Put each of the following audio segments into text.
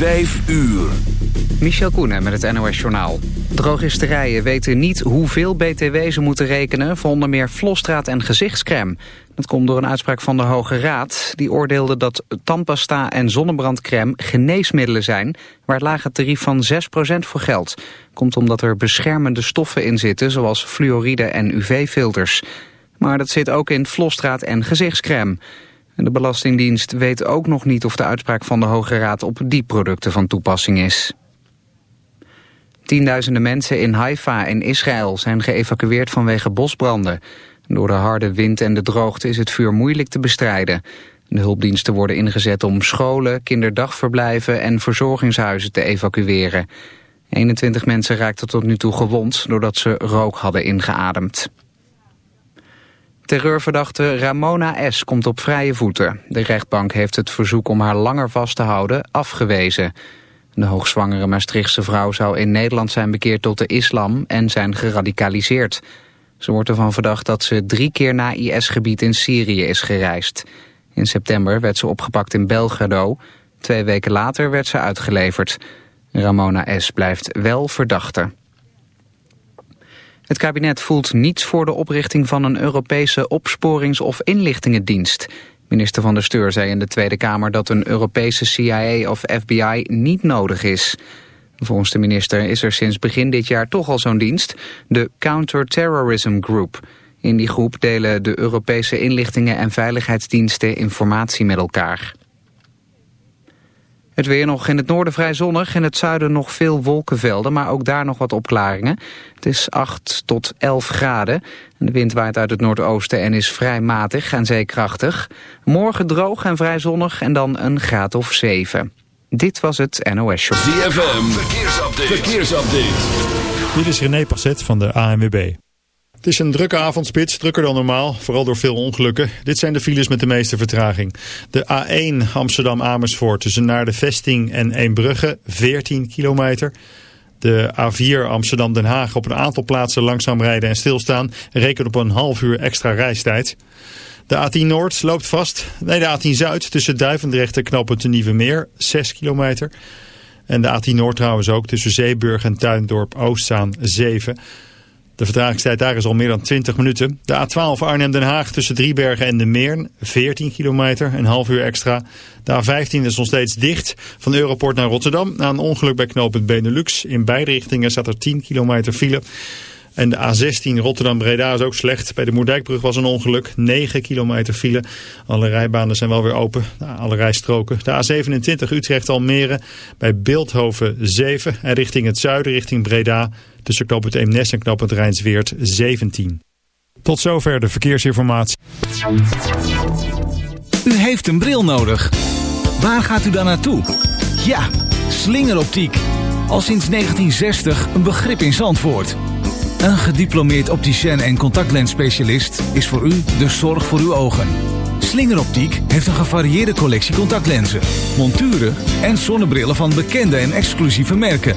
Vijf uur. Michel Koenen met het NOS-journaal. Drogisterijen weten niet hoeveel btw ze moeten rekenen... voor onder meer vlosstraat en gezichtscrème. Dat komt door een uitspraak van de Hoge Raad. Die oordeelde dat tandpasta en zonnebrandcrème geneesmiddelen zijn... waar het lage tarief van 6% voor geldt. Komt omdat er beschermende stoffen in zitten... zoals fluoride en UV-filters. Maar dat zit ook in vlosstraat en gezichtscrème. De Belastingdienst weet ook nog niet of de uitspraak van de Hoge Raad op die producten van toepassing is. Tienduizenden mensen in Haifa in Israël zijn geëvacueerd vanwege bosbranden. Door de harde wind en de droogte is het vuur moeilijk te bestrijden. De hulpdiensten worden ingezet om scholen, kinderdagverblijven en verzorgingshuizen te evacueren. 21 mensen raakten tot nu toe gewond doordat ze rook hadden ingeademd. Terreurverdachte Ramona S. komt op vrije voeten. De rechtbank heeft het verzoek om haar langer vast te houden afgewezen. De hoogzwangere Maastrichtse vrouw zou in Nederland zijn bekeerd tot de islam en zijn geradicaliseerd. Ze wordt ervan verdacht dat ze drie keer naar IS-gebied in Syrië is gereisd. In september werd ze opgepakt in Belgrado. Twee weken later werd ze uitgeleverd. Ramona S. blijft wel verdachte. Het kabinet voelt niets voor de oprichting van een Europese opsporings- of inlichtingendienst. Minister van der Steur zei in de Tweede Kamer dat een Europese CIA of FBI niet nodig is. Volgens de minister is er sinds begin dit jaar toch al zo'n dienst, de Counterterrorism Group. In die groep delen de Europese inlichtingen en veiligheidsdiensten informatie met elkaar. Het weer nog in het noorden vrij zonnig, in het zuiden nog veel wolkenvelden, maar ook daar nog wat opklaringen. Het is 8 tot 11 graden. De wind waait uit het noordoosten en is vrij matig en zeekrachtig. Morgen droog en vrij zonnig en dan een graad of 7. Dit was het NOS Show. ZFM, verkeersupdate. verkeersupdate. Dit is René Passet van de ANWB. Het is een drukke avondspits, drukker dan normaal, vooral door veel ongelukken. Dit zijn de files met de meeste vertraging. De A1 Amsterdam-Amersfoort tussen naar de Vesting en Eembrugge, 14 kilometer. De A4 Amsterdam-Den Haag op een aantal plaatsen langzaam rijden en stilstaan. Reken op een half uur extra reistijd. De A10 Noord loopt vast. Nee, de A10 Zuid tussen Duivendrecht en knooppunt de Nieuwe Meer, 6 kilometer. En de A10 Noord trouwens ook tussen Zeeburg en Tuindorp Oostzaan, 7 de vertragingstijd daar is al meer dan 20 minuten. De A12 Arnhem-Den Haag tussen Driebergen en de Meern, 14 kilometer, een half uur extra. De A15 is nog steeds dicht, van Europort naar Rotterdam. Na een ongeluk bij knooppunt Benelux. In beide richtingen staat er 10 kilometer file. En de A16 Rotterdam-Breda is ook slecht. Bij de Moerdijkbrug was een ongeluk. 9 kilometer file. Alle rijbanen zijn wel weer open. Alle rijstroken. De A27 Utrecht-Almere. Bij Beeldhoven 7. En richting het zuiden, richting Breda. Tussen knooppunt Eemnes en knooppunt Rijnsweert 17. Tot zover de verkeersinformatie. U heeft een bril nodig. Waar gaat u dan naartoe? Ja, slingeroptiek. Al sinds 1960 een begrip in Zandvoort. Een gediplomeerd opticien en contactlensspecialist is voor u de zorg voor uw ogen. Slingeroptiek heeft een gevarieerde collectie contactlenzen, monturen en zonnebrillen van bekende en exclusieve merken.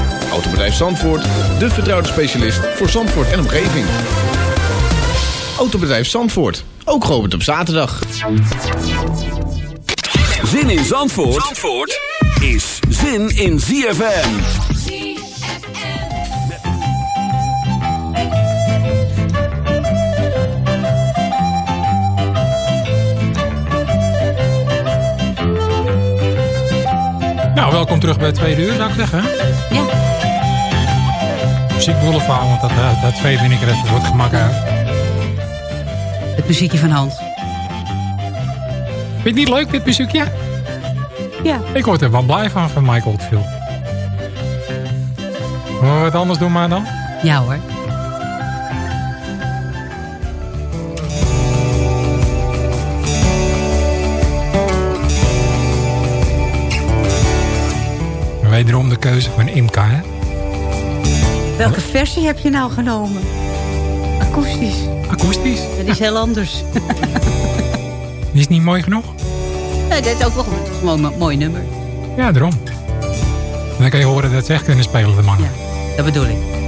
Autobedrijf Zandvoort, de vertrouwde specialist voor Zandvoort en omgeving. Autobedrijf Zandvoort, ook geopend op zaterdag. Zin in Zandvoort, Zandvoort is zin in ZFM. Nou, welkom terug bij het tweede uur, zou ik zeggen. Ja. Muziek Boulevard, want dat, eh, dat twee ben ik er even voor het gemak uit. Het muziekje van Hans. Vind je het niet leuk, dit muziekje? Ja. Ik word er wel blij van, van Mike Oldfield. Zullen we wat anders doen maar dan? Ja hoor. Wederom de keuze van Imka, hè? Welke versie heb je nou genomen? Akoestisch. Akoestisch? Dat is heel anders. Die is niet mooi genoeg? Nee, dat is ook wel gewoon een mooi nummer. Ja, daarom. Dan kan je horen dat ze echt kunnen spelen, de mannen. Ja, dat bedoel ik.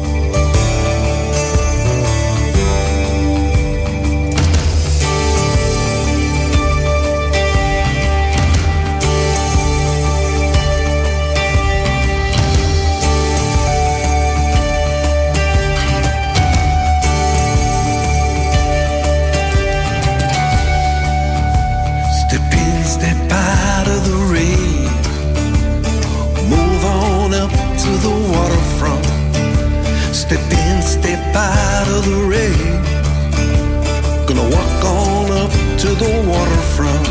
The waterfront.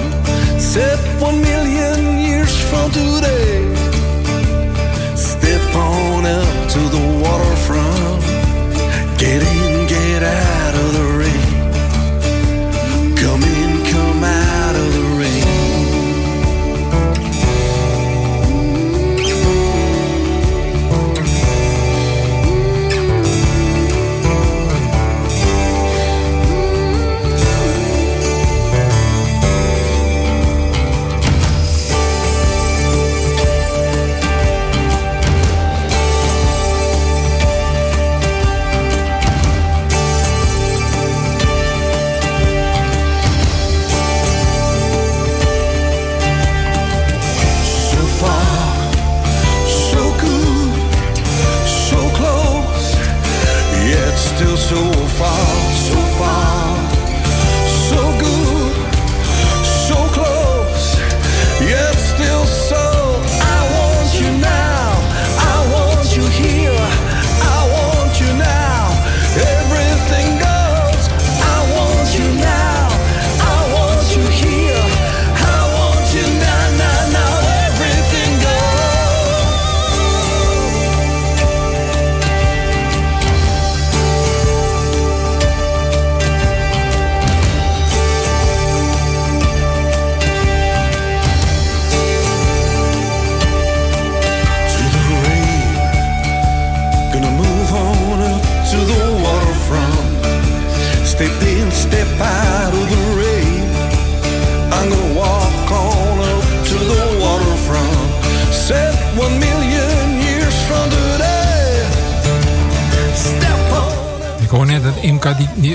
Set one million years from today. Step on up to the waterfront. Get in,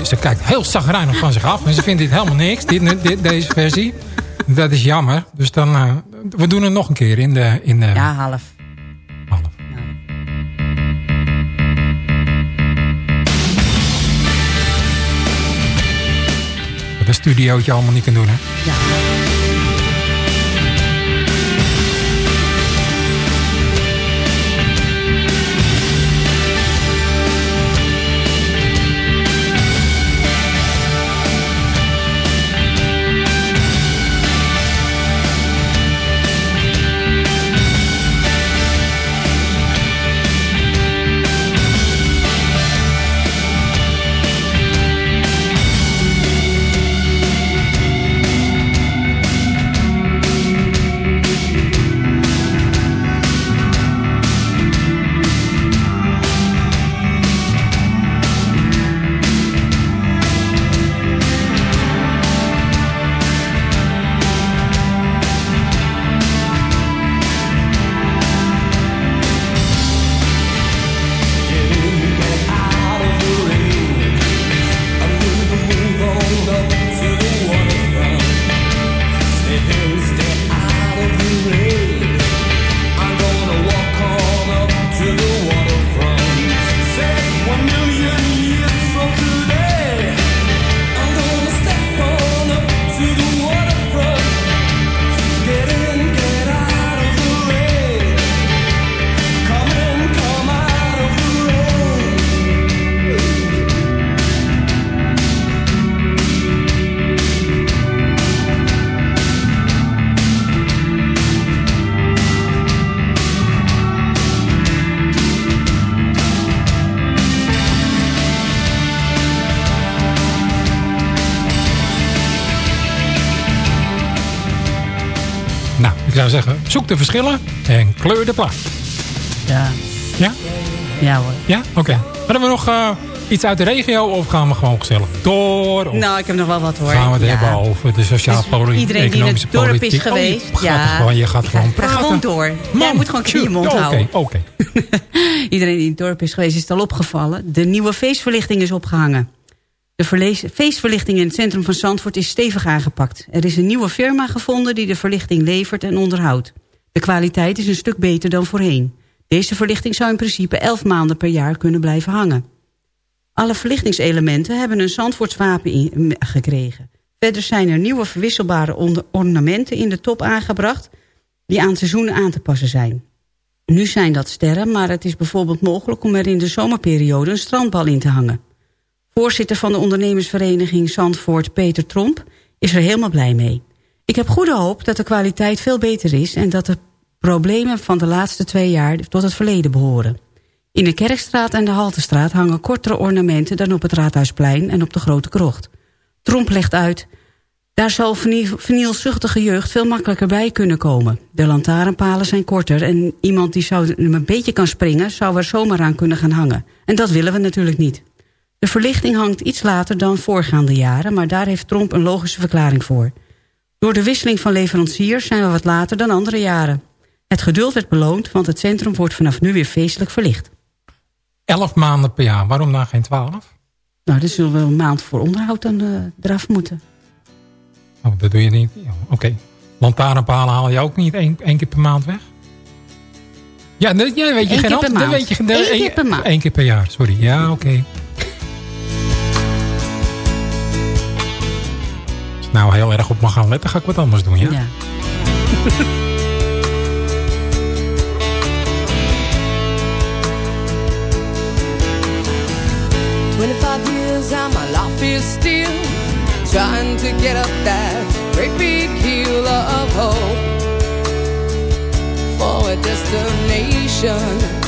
ze kijkt heel zagrijnig van zich af. En ze vindt dit helemaal niks, dit, dit, deze versie. Dat is jammer. Dus dan, eh, we doen het nog een keer in de... In de Ja, half. een studiootje allemaal niet kan doen, hè? Ja. Zoek de verschillen en kleur de plaat. Ja. Ja? Ja hoor. Ja? Oké. Hebben we nog eh, iets uit de regio of gaan we gewoon gezellig door? Of Nou, ik heb nog wel wat hoor. gaan we het Ja. hebben over de sociaal Dus politiek, iedereen die in het dorp is geweest, Oh, je, gaat ja. gewoon, je gaat gewoon Ga praten. gewoon door. Jij Man, moet gewoon je mond oké, houden. Oké, Iedereen die in het dorp is geweest is het al opgevallen. De nieuwe feestverlichting is opgehangen. De feestverlichting in het centrum van Zandvoort is stevig aangepakt. Er is een nieuwe firma gevonden die de verlichting levert en onderhoudt. De kwaliteit is een stuk beter dan voorheen. Deze verlichting zou in principe 11 maanden per jaar kunnen blijven hangen. Alle verlichtingselementen hebben een Zandvoortswapen gekregen. Verder zijn er nieuwe verwisselbare ornamenten in de top aangebracht... die aan seizoenen aan te passen zijn. Nu zijn dat sterren, maar het is bijvoorbeeld mogelijk... om er in de zomerperiode een strandbal in te hangen. Voorzitter van de ondernemersvereniging Zandvoort, Peter Tromp... is er helemaal blij mee. Ik heb goede hoop dat de kwaliteit veel beter is... en dat de problemen van de laatste twee jaar tot het verleden behoren. In de Kerkstraat en de Haltestraat hangen kortere ornamenten... dan op het Raadhuisplein en op de Grote Krocht. Tromp legt uit... Daar zal verniel- vernielzuchtige jeugd veel makkelijker bij kunnen komen. De lantaarnpalen zijn korter en iemand die zou een beetje kan springen... zou er zomaar aan kunnen gaan hangen. En dat willen we natuurlijk niet. De verlichting hangt iets later dan voorgaande jaren... maar daar heeft Tromp een logische verklaring voor. Door de wisseling van leveranciers zijn we wat later dan andere jaren. Het geduld werd beloond, want het centrum wordt vanaf nu weer feestelijk verlicht. Elf maanden per jaar. Waarom dan geen twaalf? Nou, dus zullen we een maand voor onderhoud dan eraf moeten. Oh, dat doe je niet. Ja, Oké. Lantaarnpalen haal je ook niet één, één keer per maand weg? Ja, dat, ja weet je Eén geen keer per maand. weet je, geen- Eén keer per maand. Één keer per jaar, sorry. Ja, oké. Ik nou heel erg op mag gaan letten, ga ik wat anders doen, ja? Ja. 25 years and my life is still trying to get up that great big hill of hope for a destination.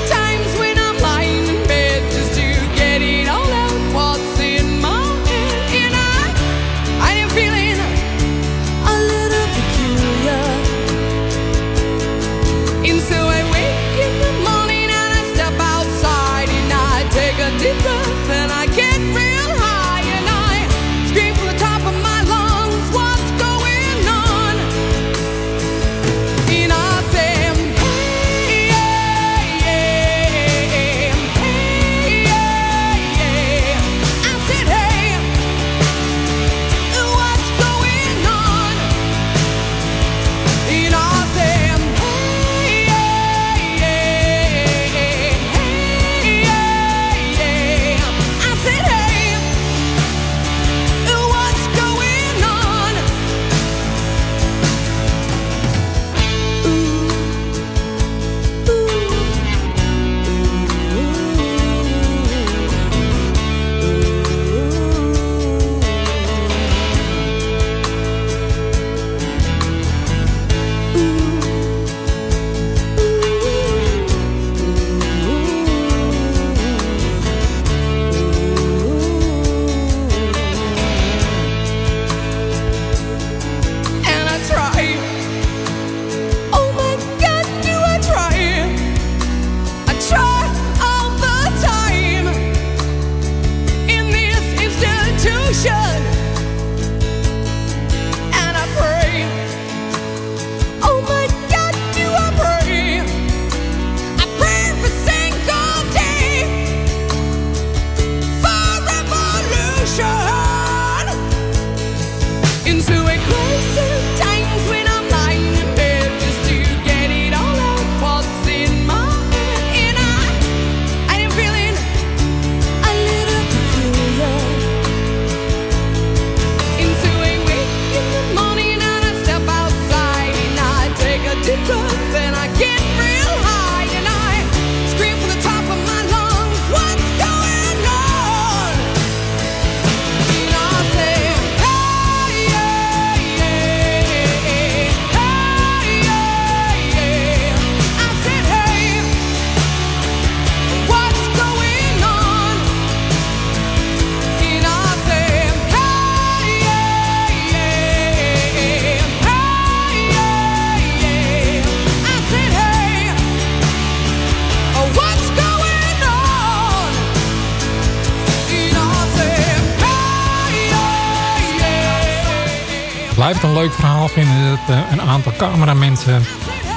aantal cameramensen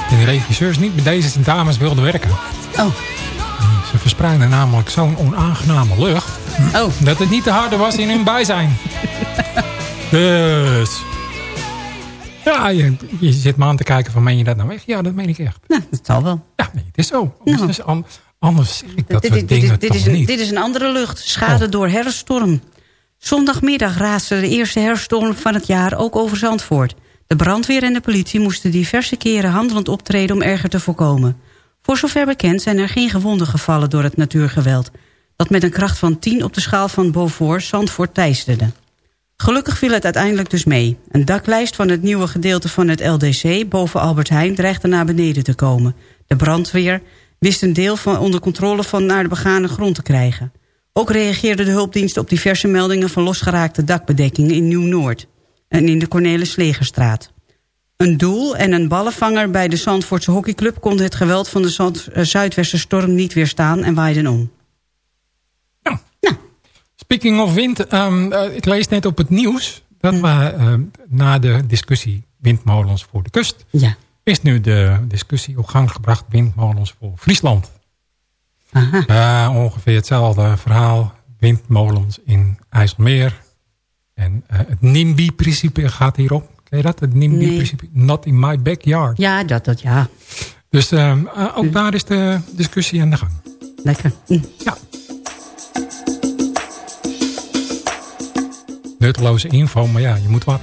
en de regisseurs niet met deze dames wilden werken. Oh. Ze verspreiden namelijk zo'n onaangename lucht Oh. dat het niet te harde was in hun bijzijn. dus... Ja, je, je zit me aan te kijken van, meen je dat nou echt? Ja, dat meen ik echt. Nou, dat zal wel. Ja, nee, het is zo. Anders, Nou. anders zeg ik dat dit, soort dit- is, dit, toch is een, niet. dit is een andere lucht. Schade Oh. door herfststorm. Zondagmiddag raasde de eerste herfststorm van het jaar ook over Zandvoort. De brandweer en de politie moesten diverse keren handelend optreden om erger te voorkomen. Voor zover bekend zijn er geen gewonden gevallen door het natuurgeweld. Dat met een kracht van 10 op de schaal van Beaufort Zandvoort teisterde. Gelukkig viel het uiteindelijk dus mee. Een daklijst van het nieuwe gedeelte van het LDC boven Albert Heijn dreigde naar beneden te komen. De brandweer wist een deel van onder controle van naar de begane grond te krijgen. Ook reageerde de hulpdienst op diverse meldingen van losgeraakte dakbedekkingen in Nieuw-Noord en in de Cornelis Legerstraat. Een doel en een ballenvanger bij de Zandvoortse hockeyclub konden het geweld van de Zand- eh, Zuidwesterstorm niet weerstaan en waaiden om. Speaking of wind, ehm, eh, ik lees net op het nieuws... dat Hm. we ehm, na de discussie windmolens voor de kust... Ja. is nu de discussie op gang gebracht windmolens voor Friesland. Aha. Ja, ongeveer hetzelfde verhaal. Windmolens in IJsselmeer. En eh, het NIMBY-principe gaat hierop. Ken je dat? Het NIMBY-principe. Not in my backyard. Ja, dat, dat, ja. Dus ehm, eh, ook daar is de discussie aan de gang. Lekker. Hm. Ja. Nutteloze info, maar ja, je moet wat.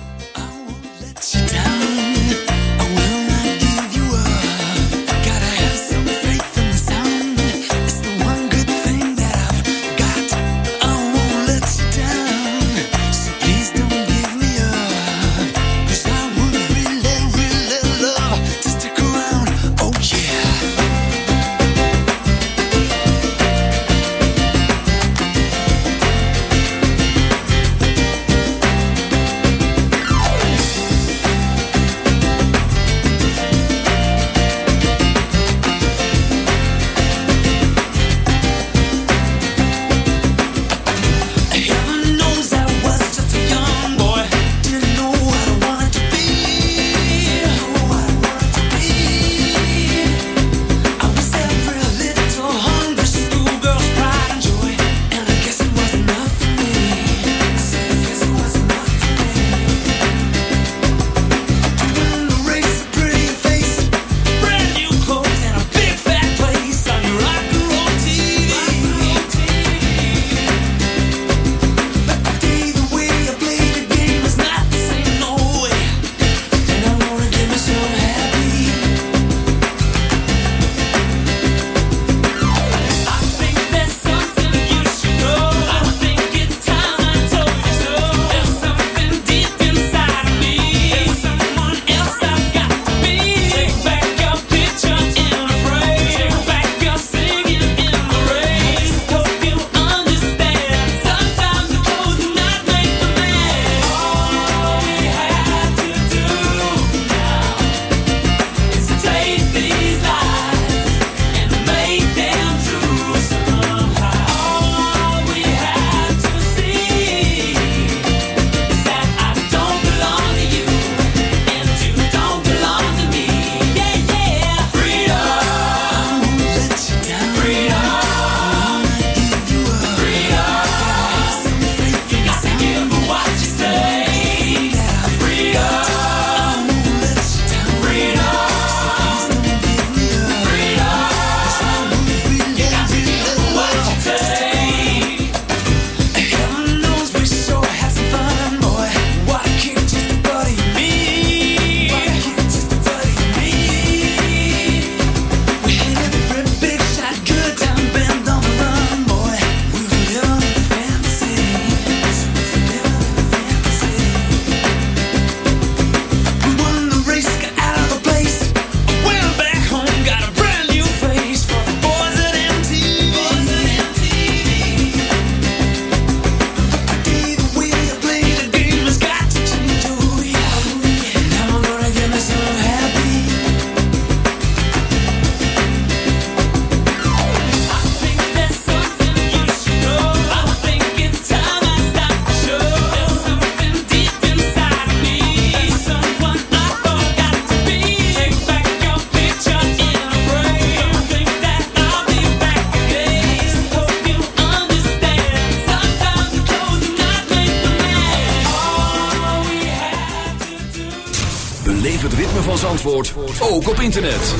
Ook op internet.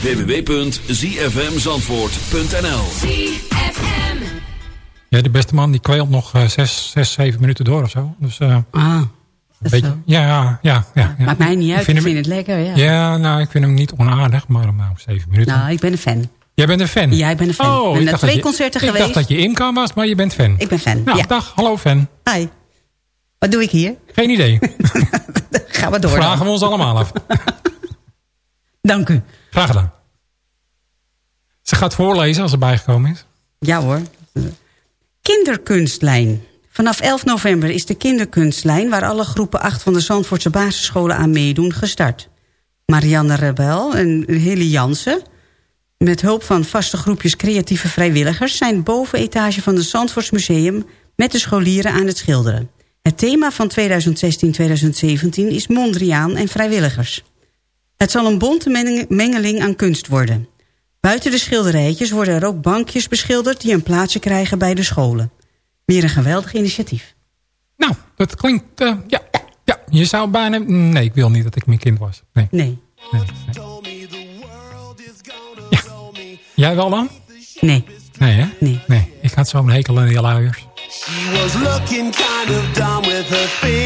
www.zfmzandvoort.nl Ja, de beste man die kweelt nog eh, zes, zes, zeven minuten door of zo. Dus, eh, Ah, een beetje, zo. ja, ja, ja, ja, ja. Maakt mij niet uit, ik vind vind, hem- het lekker. Ja. Ja, nou, ik vind hem niet onaardig, maar nou, zeven minuten. Nou, ik ben een fan. Jij bent een fan? Ja, ik ben een fan. Oh, Ik ben ik naar dacht twee dat je- concerten Ik geweest. dacht dat je Imka was, maar je bent fan. Ik ben fan, Nou, ja. dag, hallo fan. Hi. Wat doe ik hier? Geen idee. Gaan we door Vragen dan. we ons allemaal af. Dank u. Graag gedaan. Ze gaat voorlezen als ze bijgekomen is. Ja hoor. Kinderkunstlijn. Vanaf 11 november is de kinderkunstlijn... waar alle groepen 8 van de Zandvoortse basisscholen aan meedoen gestart. Marianne Rebel en Hilly Jansen... met hulp van vaste groepjes creatieve vrijwilligers... zijn bovenetage van het Zandvoorts Museum... met de scholieren aan het schilderen. Het thema van 2016-2017 is Mondriaan en vrijwilligers. Het zal een bonte meng- mengeling aan kunst worden. Buiten de schilderijtjes worden er ook bankjes beschilderd... die een plaatsje krijgen bij de scholen. Weer een geweldig initiatief. Nou, dat klinkt... eh, ja, ja, je zou bijna... Nee, ik wil niet dat ik mijn kind was. Nee. Nee. nee, nee. Ja. Jij wel dan? Nee. Nee, hè? Nee. Nee, ik had zo'n hekel aan die luiers. She was looking kind of dumb with her finger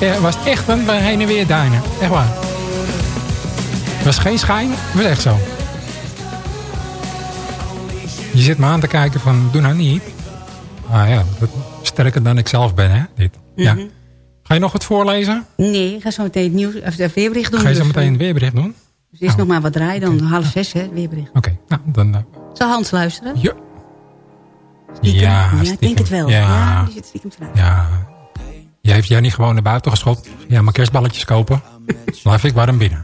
Er was echt het heen en weer duinen. Echt waar. Het was geen schijn, het was echt zo. Je zit me aan te kijken van, doe nou niet. Ah ja, sterker dan ik zelf ben, hè, dit. Ja. Mhm. Ga je nog wat voorlezen? Nee, ik ga zo meteen het nieuws, of het weerbericht doen. Ga je zo dus, meteen eh, het weerbericht doen? Dus is nog maar wat draaien, dan half zes, hè, het weerbericht. Oké, nou, dan... eh, Zal Hans luisteren? ja. Stiekem? Ja, ja ik denk het wel. Ja. Ja, die zit stiekem te luisteren. Ja. Jij heeft jou niet gewoon naar buiten geschopt. Ja, maar kerstballetjes kopen. Blijf ik warm binnen.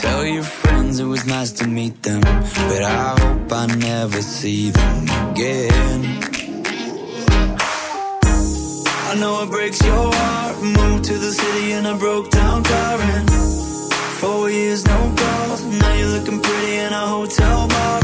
tell friends it was nice to meet them, but I hope I never see them again. I know it breaks your heart. Moved to the city in a broke down car and four years no calls. Now you're looking pretty in a hotel bar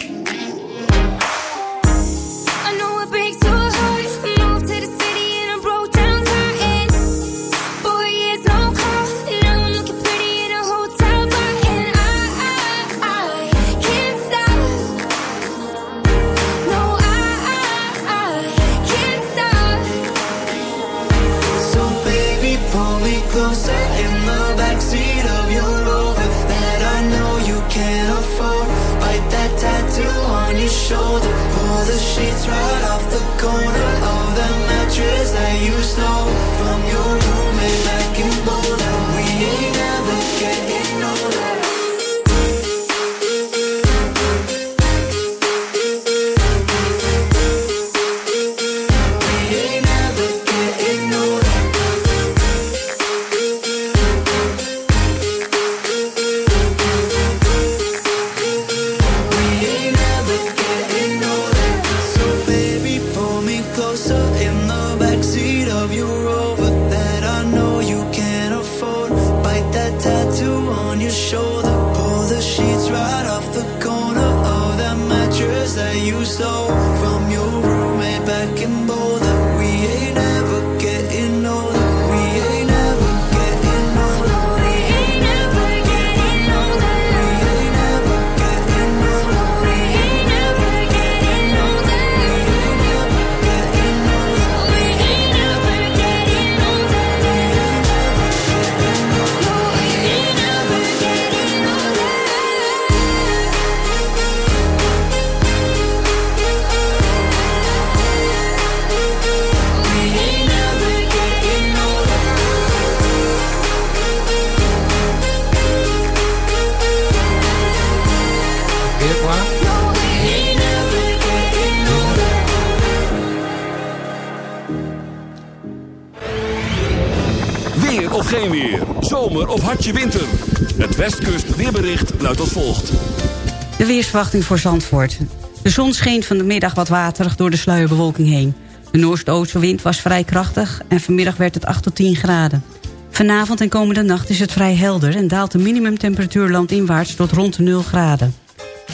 De weersverwachting voor Zandvoort. De zon scheen van de middag wat waterig door de sluierbewolking heen. De noordoostenwind was vrij krachtig en vanmiddag werd het 8 tot 10 graden. Vanavond en komende nacht is het vrij helder... en daalt de minimumtemperatuur landinwaarts tot rond de 0 graden.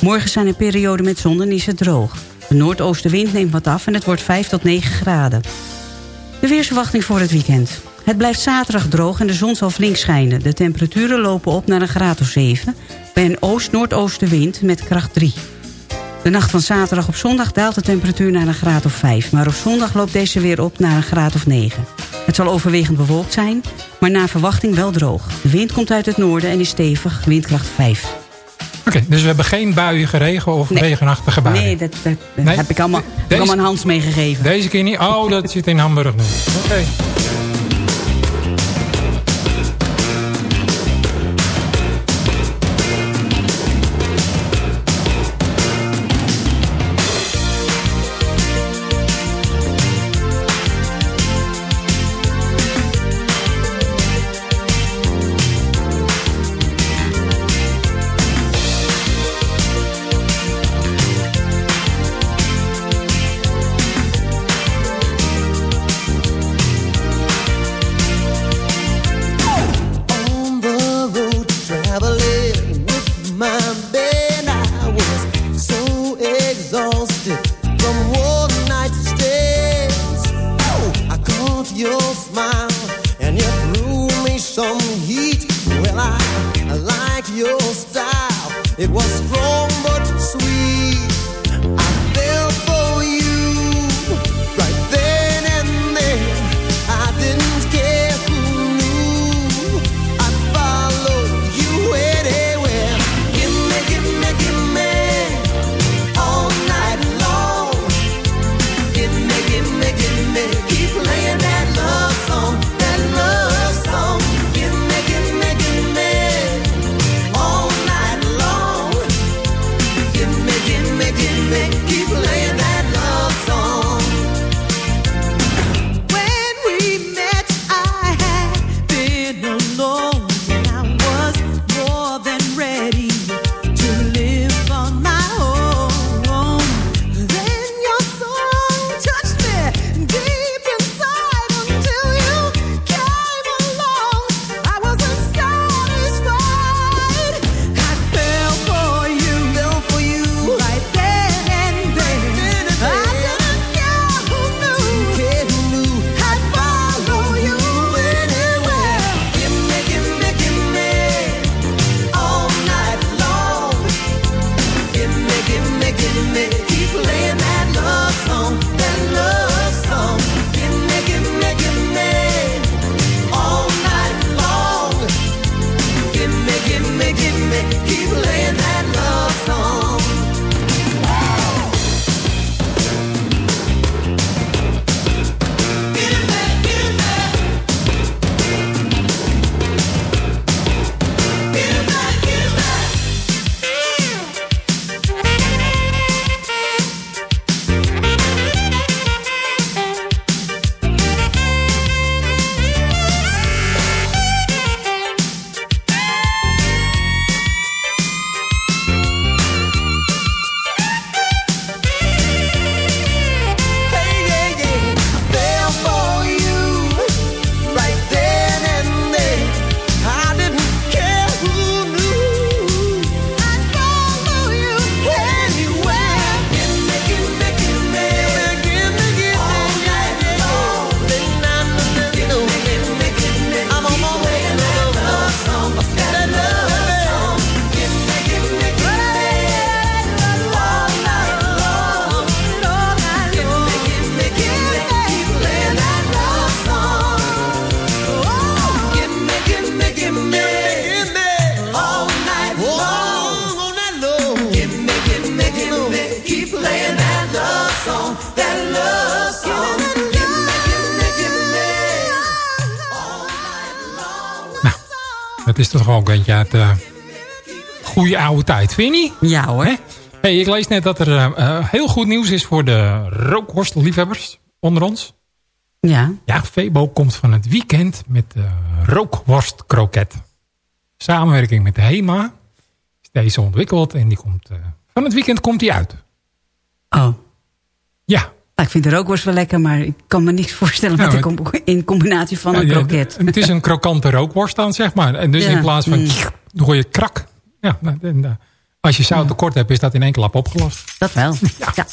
Morgen zijn er perioden met zon en is het droog. De noordoostenwind neemt wat af en het wordt 5 tot 9 graden. De weersverwachting voor het weekend. Het blijft zaterdag droog en de zon zal flink schijnen. De temperaturen lopen op naar een graad of 7... bij een oost-noordoostenwind met kracht 3. De nacht van zaterdag op zondag daalt de temperatuur naar een graad of 5... maar op zondag loopt deze weer op naar een graad of 9. Het zal overwegend bewolkt zijn, maar naar verwachting wel droog. De wind komt uit het noorden en is stevig, windkracht 5. Oké, dus we hebben geen buiige regen of Nee. regenachtige buien. Nee, dat, dat, dat Nee. heb ik allemaal, heb ik Deze- allemaal een Hans meegegeven. Deze keer niet. Oh, dat zit in Hamburg nu. Oké. tijd, vind je? Ja hoor. Hey, ik lees net dat er eh, eh, heel goed nieuws is voor de rookworstliefhebbers onder ons. Ja. Ja, Febo komt van het weekend met eh, de rookworstkroket. Samenwerking met de HEMA is deze ontwikkeld en die komt, van het weekend komt die uit. Oh. Ja, nou, ik vind de rookworst wel lekker, maar ik kan me niks voorstellen nou, met een in combinatie van een kroket. Het is een krokante rookworst dan, zeg maar. En dus in plaats van, mm. je krak. Ja, nou, en, als je zout tekort hebt, is dat in één klap opgelost. Dat wel, ja.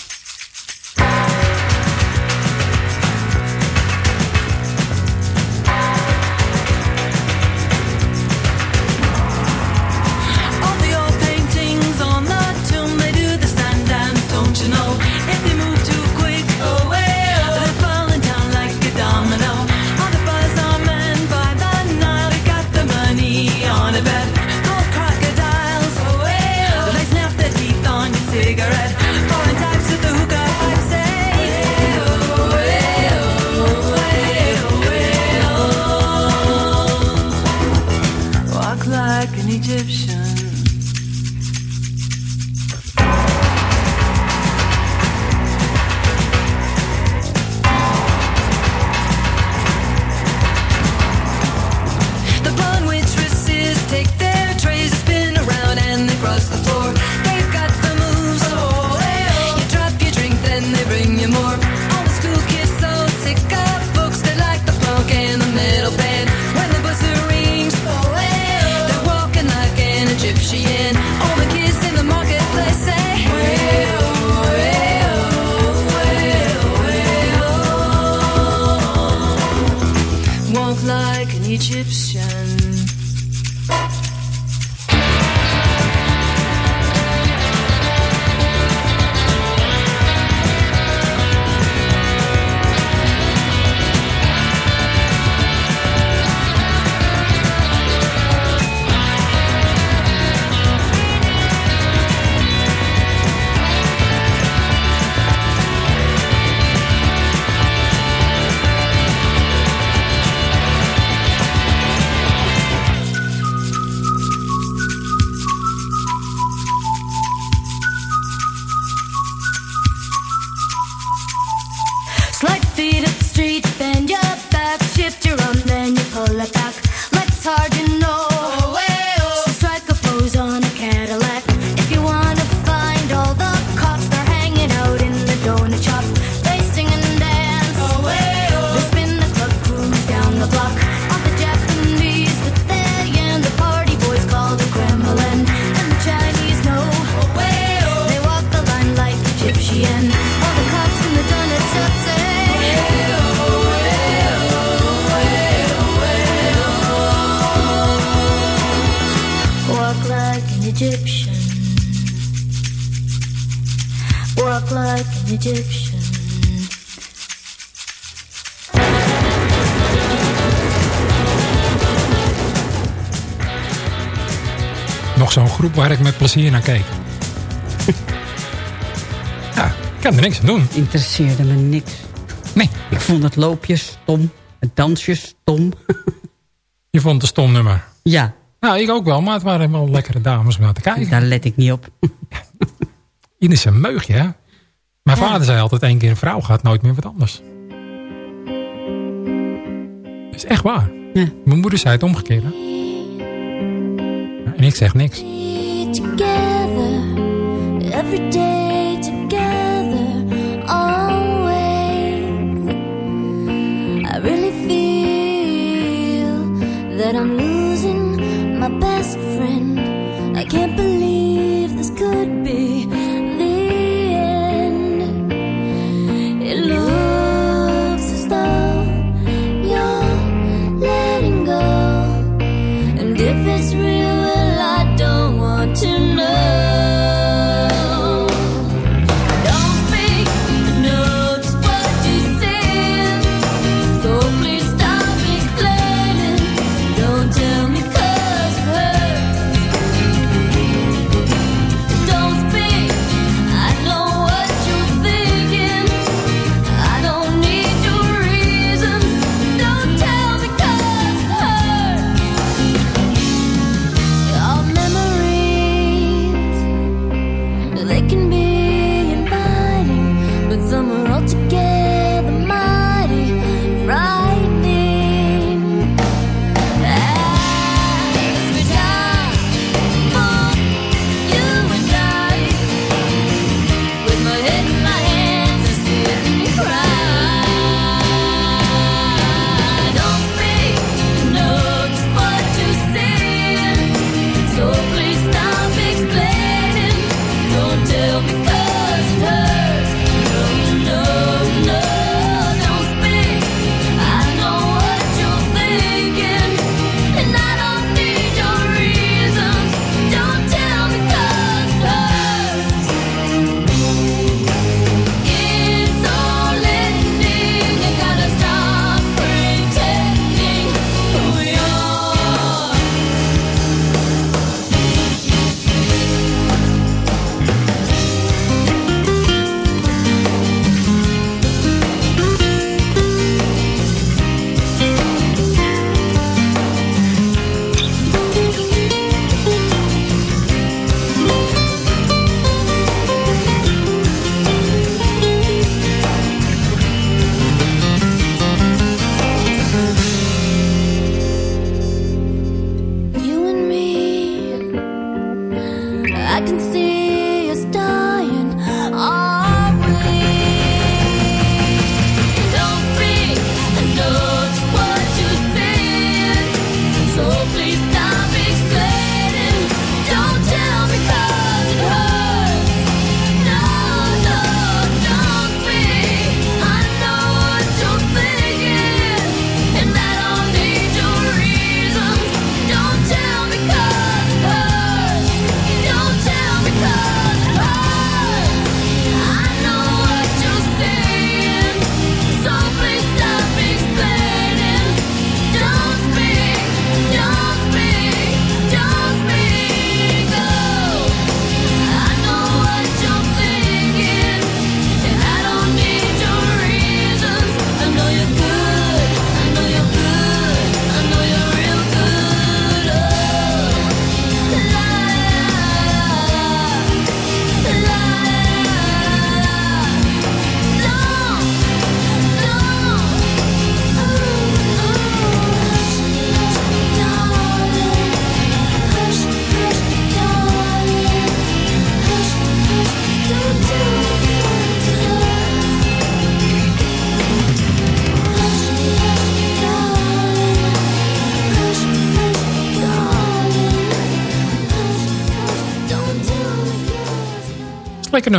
Nog zo'n groep waar ik met plezier naar keek. ja, ik kan er niks aan doen. Interesseerde me niks. Nee. Ik vond het loopje stom, het dansje stom. Je vond het een stom nummer? Ja. Nou, ik ook wel, maar het waren wel lekkere dames om naar te kijken. Daar let ik niet op. Ines een meugje, hè? Mijn vader zei altijd, één keer een vrouw gaat nooit meer wat anders. Dat is echt waar. Ja. Mijn moeder zei het omgekeerde. En ik zeg niks. That I'm losing my best friend. I can't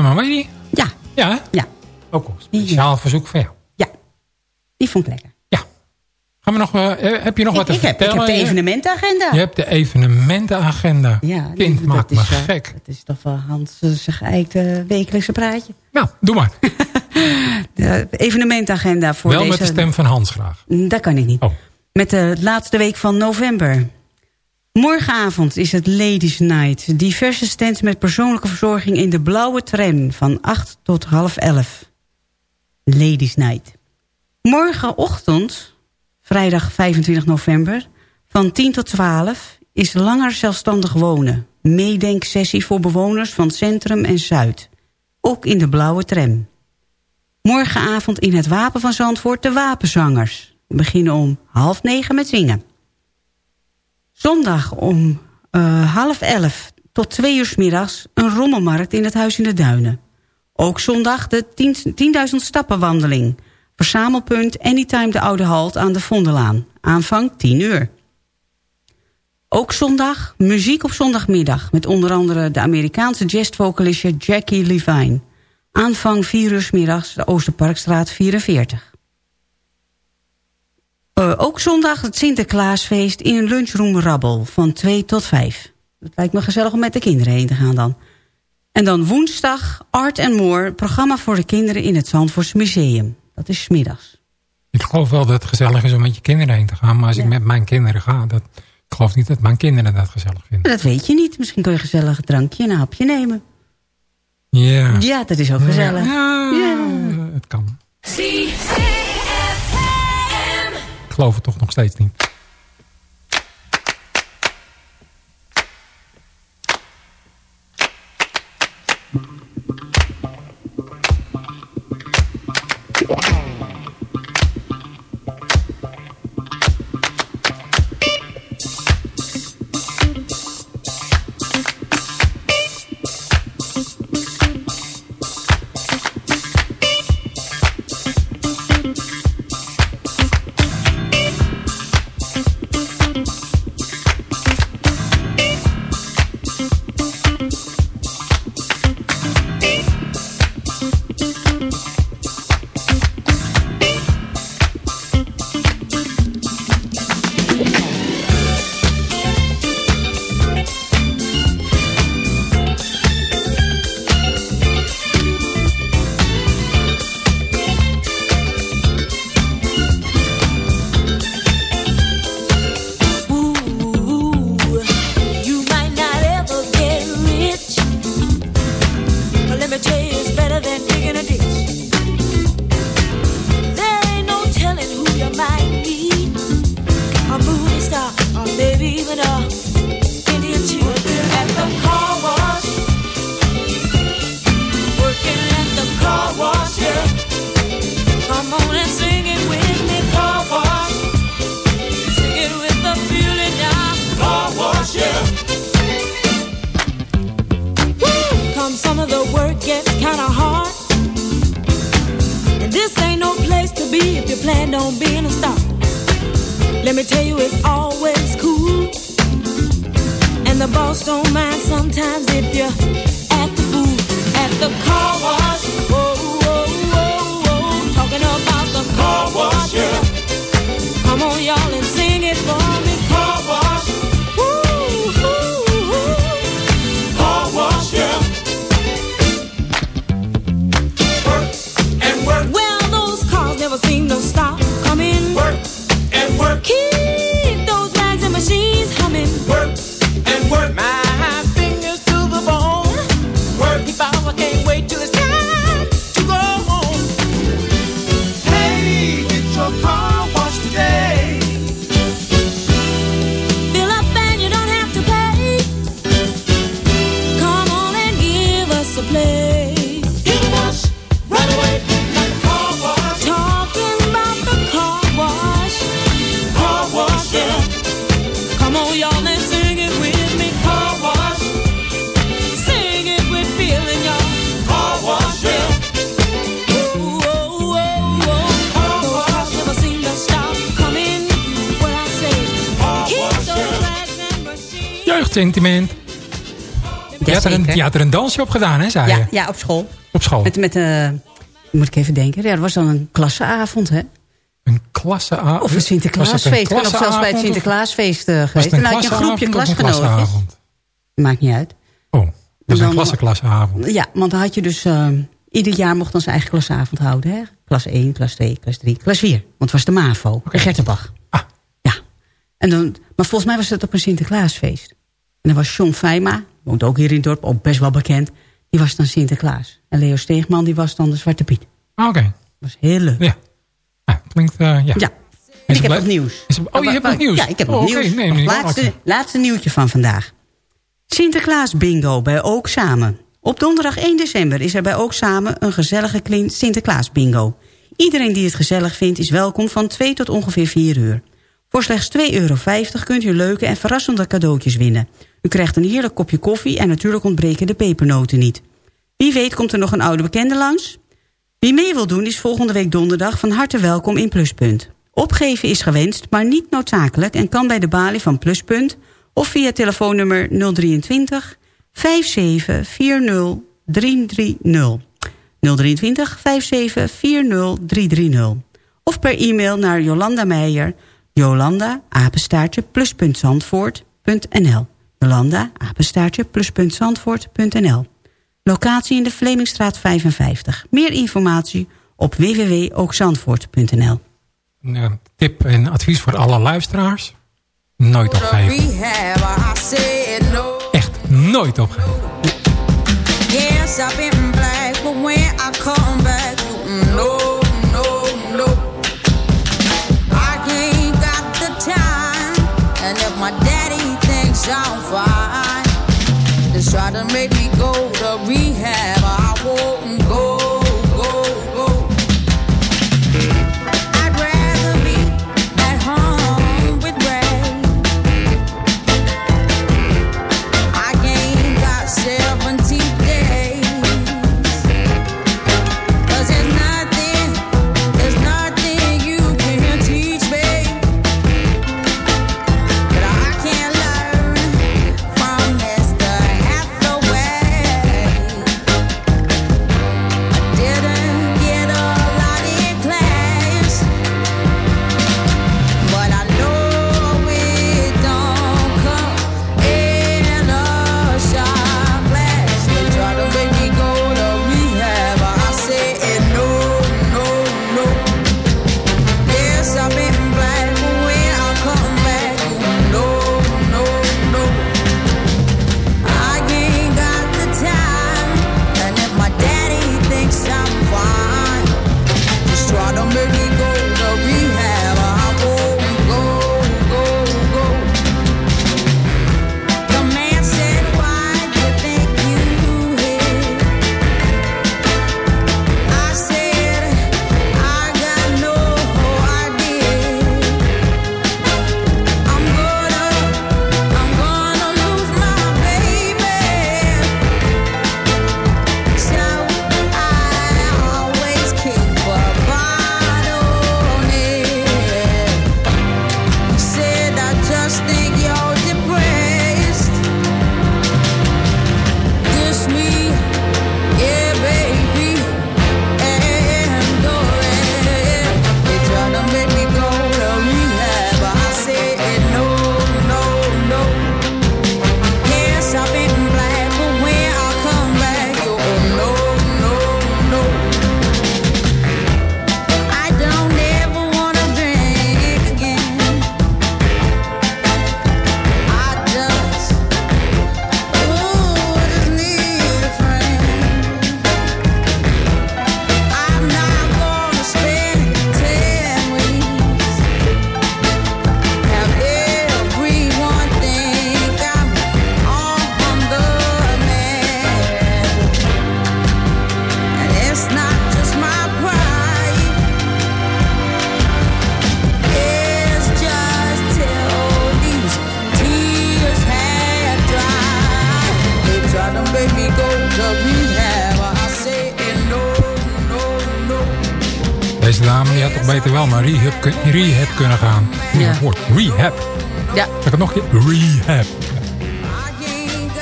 nummer, weet? Ja. Ja? Ja. Ook een speciaal verzoek voor jou. Ja, die vond ik lekker. Ja. Gaan we nog, eh, eh, heb je nog wat te ik vertellen? Heb, ik heb de evenementenagenda. Je hebt de evenementenagenda. Ja, Kind, nee, maakt me is, gek. Het is toch wel Hans eh, zijn eigen wekelijkse praatje. Nou, doe maar. de evenementenagenda voor wel deze... Wel met de stem van Hans graag. Dat kan ik niet. Oh. Met de laatste week van november. Morgenavond is het Ladies Night. Diverse stands met persoonlijke verzorging in de blauwe tram van 8 tot half 11. Ladies Night. Morgenochtend, vrijdag 25 november, van 10 tot 12 is langer zelfstandig wonen. Meedenksessie voor bewoners van Centrum en Zuid. Ook in de blauwe tram. Morgenavond in het Wapen van Zandvoort de Wapenzangers. We beginnen om half negen met zingen. Zondag om uh, half elf tot twee uur middags een rommelmarkt in het Huis in de Duinen. Ook zondag de 10.000 stappenwandeling. Verzamelpunt Anytime de Oude Halt aan de Vondelaan. Aanvang 10 uur. Ook zondag muziek op zondagmiddag... met onder andere de Amerikaanse jazzvocalistje Jackie Levine. Aanvang 4 uur middags de Oosterparkstraat 44. Uh, ook zondag het Sinterklaasfeest in een lunchroom Rabbel van 2 tot 5. Het lijkt me gezellig om met de kinderen heen te gaan dan. En dan woensdag Art and More, programma voor de kinderen in het Zandvoorts Museum. Dat is middags. Ik geloof wel dat het gezellig is om met je kinderen heen te gaan. Maar als Ja. ik met mijn kinderen ga, dat, ik geloof niet dat mijn kinderen dat gezellig vinden. Dat weet je niet. Misschien kun je een gezellig drankje en een hapje nemen. Ja, Ja, dat is ook gezellig. Ja, Ja. het kan. Geloof het toch nog steeds niet. Jeugdsentiment. Je had, er een, Jazeker. je had er een dansje op gedaan, hè, zei Ja, je? ja, op school. Op school. Met, met eh, moet ik even denken. Ja, dat was dan een klasseavond, hè? Een klasseavond? Of een Sinterklaasfeest. Ik ook zelfs bij het Sinterklaasfeest eh, geweest. dan had je een groepje klasseavond? Maakt niet uit. Oh, dat is een klasseklasseavond. Ja, want dan had je dus... eh, ieder jaar mocht dan zijn eigen klasavond houden. Hè? Klas 1, klas 2, klas 3, klas 4. Want het was de MAVO. In Gertenbach. Ah. Ja. En dan, maar volgens mij was het op een Sinterklaasfeest. En dan was John Feima, woont ook hier in het dorp, ook best wel bekend. Die was dan Sinterklaas. En Leo Steegman, die was dan de Zwarte Piet. Ah, Oké. Dat was heel leuk. Ja. Ah, klinkt, eh, ja. Ja. Ik heb nog nieuws. Is het- oh, je hebt nog nieuws? Ja, ik heb Oh, nog oké. nieuws. Nee, laatste, laatste nieuwtje van vandaag. Sinterklaas bingo bij Ook Samen. Op donderdag 1 december is er bij Ook Samen een gezellige Sinterklaas bingo. Iedereen die het gezellig vindt is welkom van 2 tot ongeveer 4 uur. Voor slechts 2,50 euro kunt u leuke en verrassende cadeautjes winnen. U krijgt een heerlijk kopje koffie en natuurlijk ontbreken de pepernoten niet. Wie weet komt er nog een oude bekende langs? Wie mee wil doen is volgende week donderdag van harte welkom in Pluspunt. Opgeven is gewenst, maar niet noodzakelijk... en kan bij de balie van Pluspunt of via telefoonnummer 023 5740 330. 023 5740 330. Of per e-mail naar Jolanda Meijer, Jolanda, apenstaartje, pluspuntzandvoort.nl. Jolanda, apenstaartje, pluspuntzandvoort.nl. Locatie in de Vlemingstraat 55. Meer informatie op www.ookzandvoort.nl. Een eh, tip en advies voor alle luisteraars. Nooit opgeven. Echt nooit opgeven. Yes, I've been black, but when I come back, no, 想法。Baby.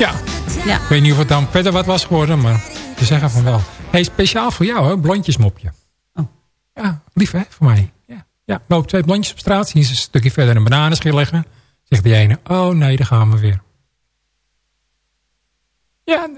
Ja. Ja. Ik weet niet of het dan verder wat was geworden, maar ze zeggen van wel. hey, speciaal voor jou, hè? Blondjesmopje. Oh. Ja, lief hè, voor mij. Ja. Ja, loopt twee blondjes op straat. Zien ze een stukje verder een bananenschil liggen. Zegt die ene, oh nee, daar gaan we weer. Ja,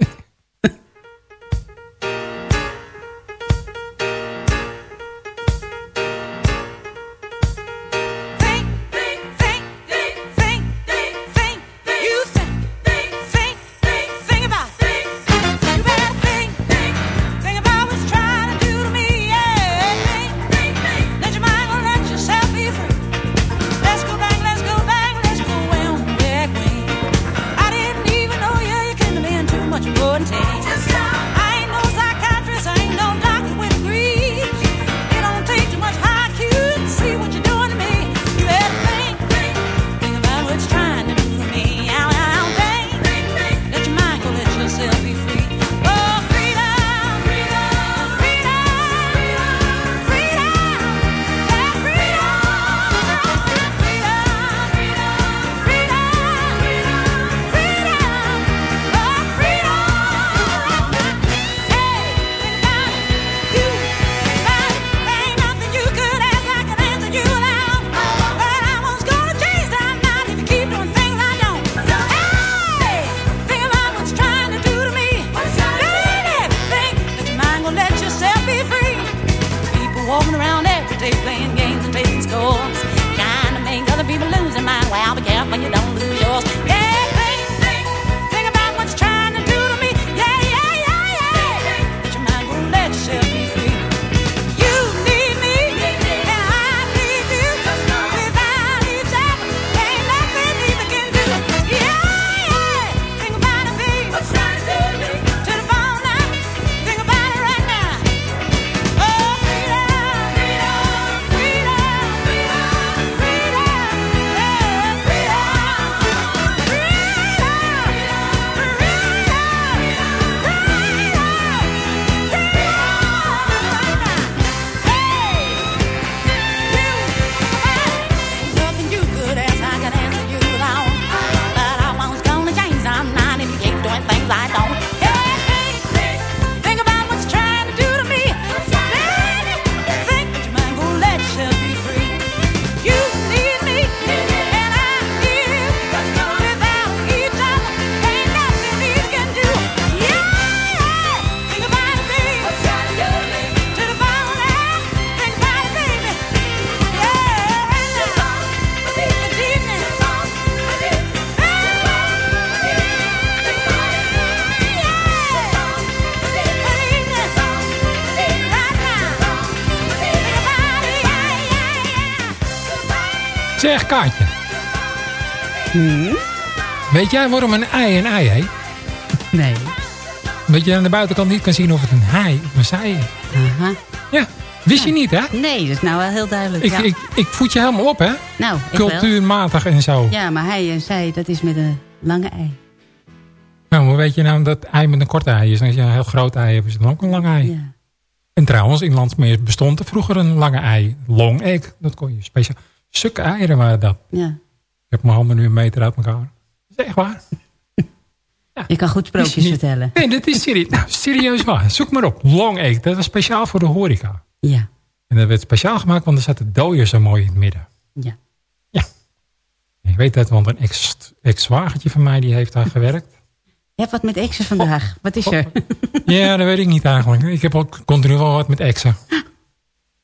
Hmm? Weet jij waarom een ei een ei heet? Nee. Dat je aan de buitenkant niet kan zien of het een hei of een zij is. Aha. Ja, wist je niet hè? Nee, dat is nou wel heel duidelijk. Ik, ja. ik, ik voed je helemaal op hè? nou, ik wel. Cultuurmatig en zo. Ja, maar hij en zij, dat is met een lange ei. Nou, hoe weet je nou dat ei met een korte ei is? Als je een heel groot ei hebt, is het dan ook een lange ei. Ja. En trouwens, in Landsmeer bestond er vroeger een lange ei. Long egg. Dat kon je speciaal. Sukke eieren waren dat. Ja. Ik heb mijn handen nu een meter uit elkaar. Dat is echt waar. Je kan goed sprookjes vertellen. Nee, dat is serieus. Nou, serieus waar. Zoek maar op. Long egg. Dat was speciaal voor de horeca. Ja. En dat werd speciaal gemaakt, want er zat de dooier zo mooi in het midden. Ja. Ja. Ik weet dat, want een ex- ex-zwagertje van mij die heeft daar gewerkt. Je hebt wat met exen vandaag. Wat is er? Ja, dat weet ik niet eigenlijk. Ik heb ook continu wel wat met exen.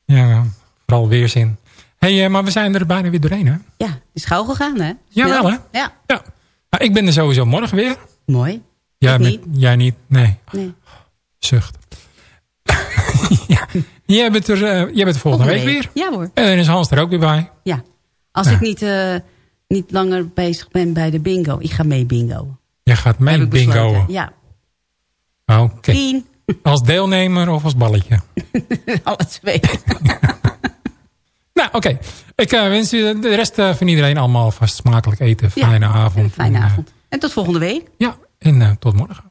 Ja, vooral weerzin. Hey, eh, maar we zijn er bijna weer doorheen, hè? Ja, het is gauw gegaan, hè? Jawel, hè? Ja. Nou, ik ben er sowieso morgen weer. Mooi. Jij, niet. jij niet? Nee. Nee. Zucht. ja. Jij bent er, eh, jij bent er volgende week weer. Ja hoor. En dan is Hans er ook weer bij. Ja. Als ik niet, eh, niet langer bezig ben bij de bingo. Ik ga mee bingo. Jij gaat mee bingo. Ja. Oké. Tien. Als deelnemer of als balletje? Alle twee. Nou, oké. Ik eh, wens u de rest eh, van iedereen allemaal vast smakelijk eten. Ja, Fijne avond. Fijne En, eh, avond. En tot volgende week. ja, en tot morgen.